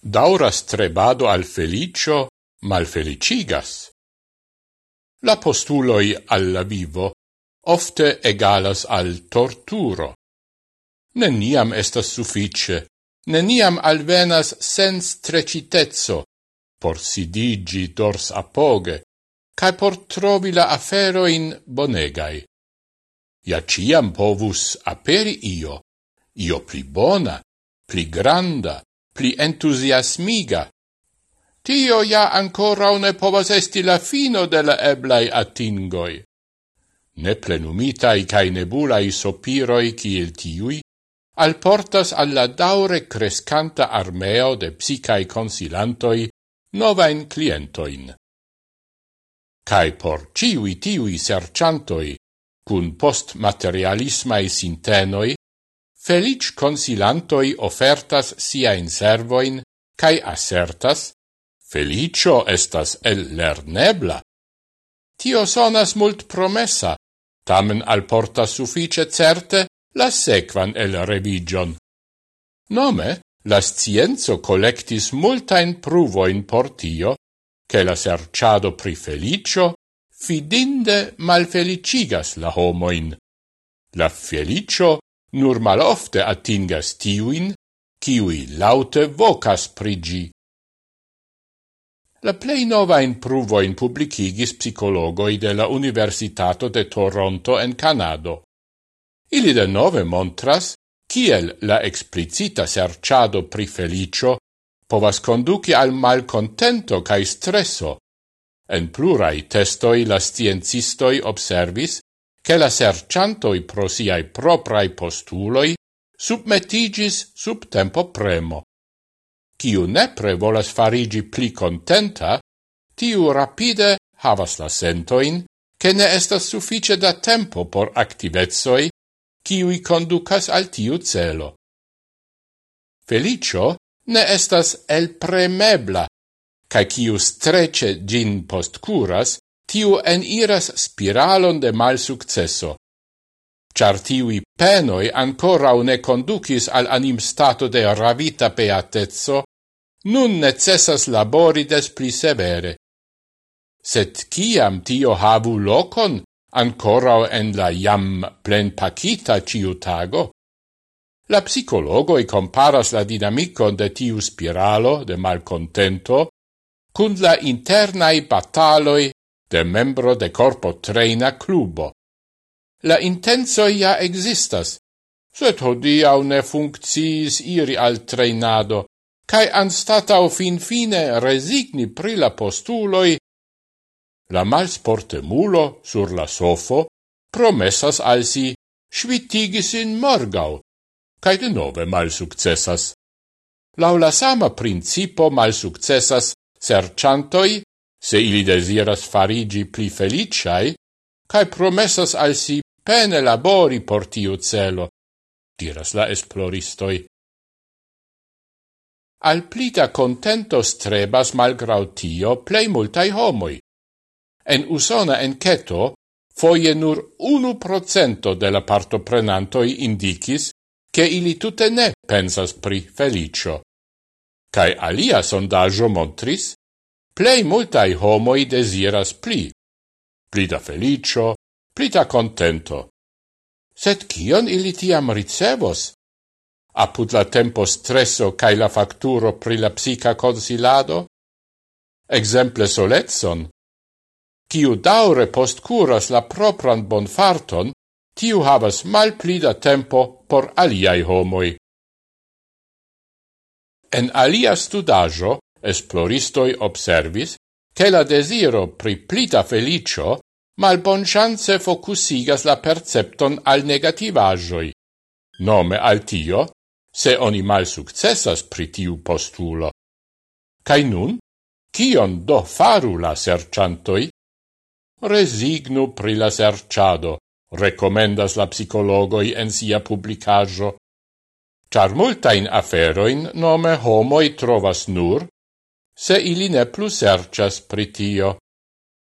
dauras trebado al felicio malfelicigas. La postuloi alla vivo ofte egalas al torturo. Neniam estas suffice, neniam alvenas sens trecitezzo, por sidigi dors apoge, cae por trovi la afero in bonegai. Ja ciam povus aperi io, io pli bona, pli granda, pli entusiasmiga. Tio ja ancora ne povas esti la fino de la eblai atingoi. Ne plenumitai cae nebulai sopiroi ciel tiui, alportas alla daure crescanta armeo de psicae consilantoi novain clientoin. Cae por ciui tiui serciantoi, cun post materialismae sintenoi, felic consilantoi offertas sia in servoin cae assertas felicio estas el lernebla. Tio sonas mult promessa, tamen alporta suffice certe la sequan el revigion. Nome, la scienzo collectis multain pruvoin por tio, che la serciado pri felicio fidinde malfelicigas la homoin. La felicio nur malofte atingas tiuin, kiui laute vocas prigi. La plei novain pruvoin publicigis psicologoi de la Universitato de Toronto en Canado. Ili de nove montras kiel la explicita serciado pri felicio povas conduci al malcontento cae stresso. En plurai testoi la sciencistoi observis che la serciantoi pro siai proprai postuloi submetigis sub tempo premo. Ciu nepre volas farigi pli contenta, tiu rapide havas la sentoin, che ne estas suffice da tempo por activezoi, ciui conducas al tiu celo. Felicio ne estas elpremebla, ca ciu strece gin postcuras, tiu en iras spiralon de mal successo. Char tiui penoi ancora une conducis al anim stato de ravita beatezzo, nun necessas labori des pli severe. Sed ciam tio havu locon, ancora en la jam plen pacita ciu tago, la psicologoi comparas la dinamicon de tiu spiralo de malcontento cun la internai bataloi de membro de corpo treina clubo. La intenso ja existas, sed hodiau ne funcciis iri al treinado, cae anstatau fin fine resigni pri la postuloi, la malsportemulo sur la sofo promessas al si svitigis in morgau, cae de nove malsuccessas. Lau la sama principo malsuccessas serciantoi se ili desiras farigi pli feliciae, cae promessas al si pene labori por tiu celo, diras la esploristoi. Al plita contento strebas malgrau tio plei multai homoi. En usona enceto, foie nur unu procento de la partoprenantoi indicis che ili tutte ne pensas pri felicio. Cai alia sondaggio montris plei multai homoi desiras pli. Pli da felicio, pli da contento. Sed kion ili tiam ricevos? Apud la tempo stresso cae la facturo pri la psica consilado? Exemple soletson. Kiu daure postcuras la propran bonfarton, tiu havas mal pli da tempo por aliai homoi. En alia studajo, Esploristoi observis che la desiro pri plita felicio malboncianze focusigas la percepton al negativajoi. Nome al tio, se oni mal successas pri tiu postulo. Cai nun, cion do faru la serciantoi? Resignu pri la serciado, recomendas la psicologoi en sia publicajo. Char multain aferoin nome homoi trovas nur se ili ne plus sercias pri tio.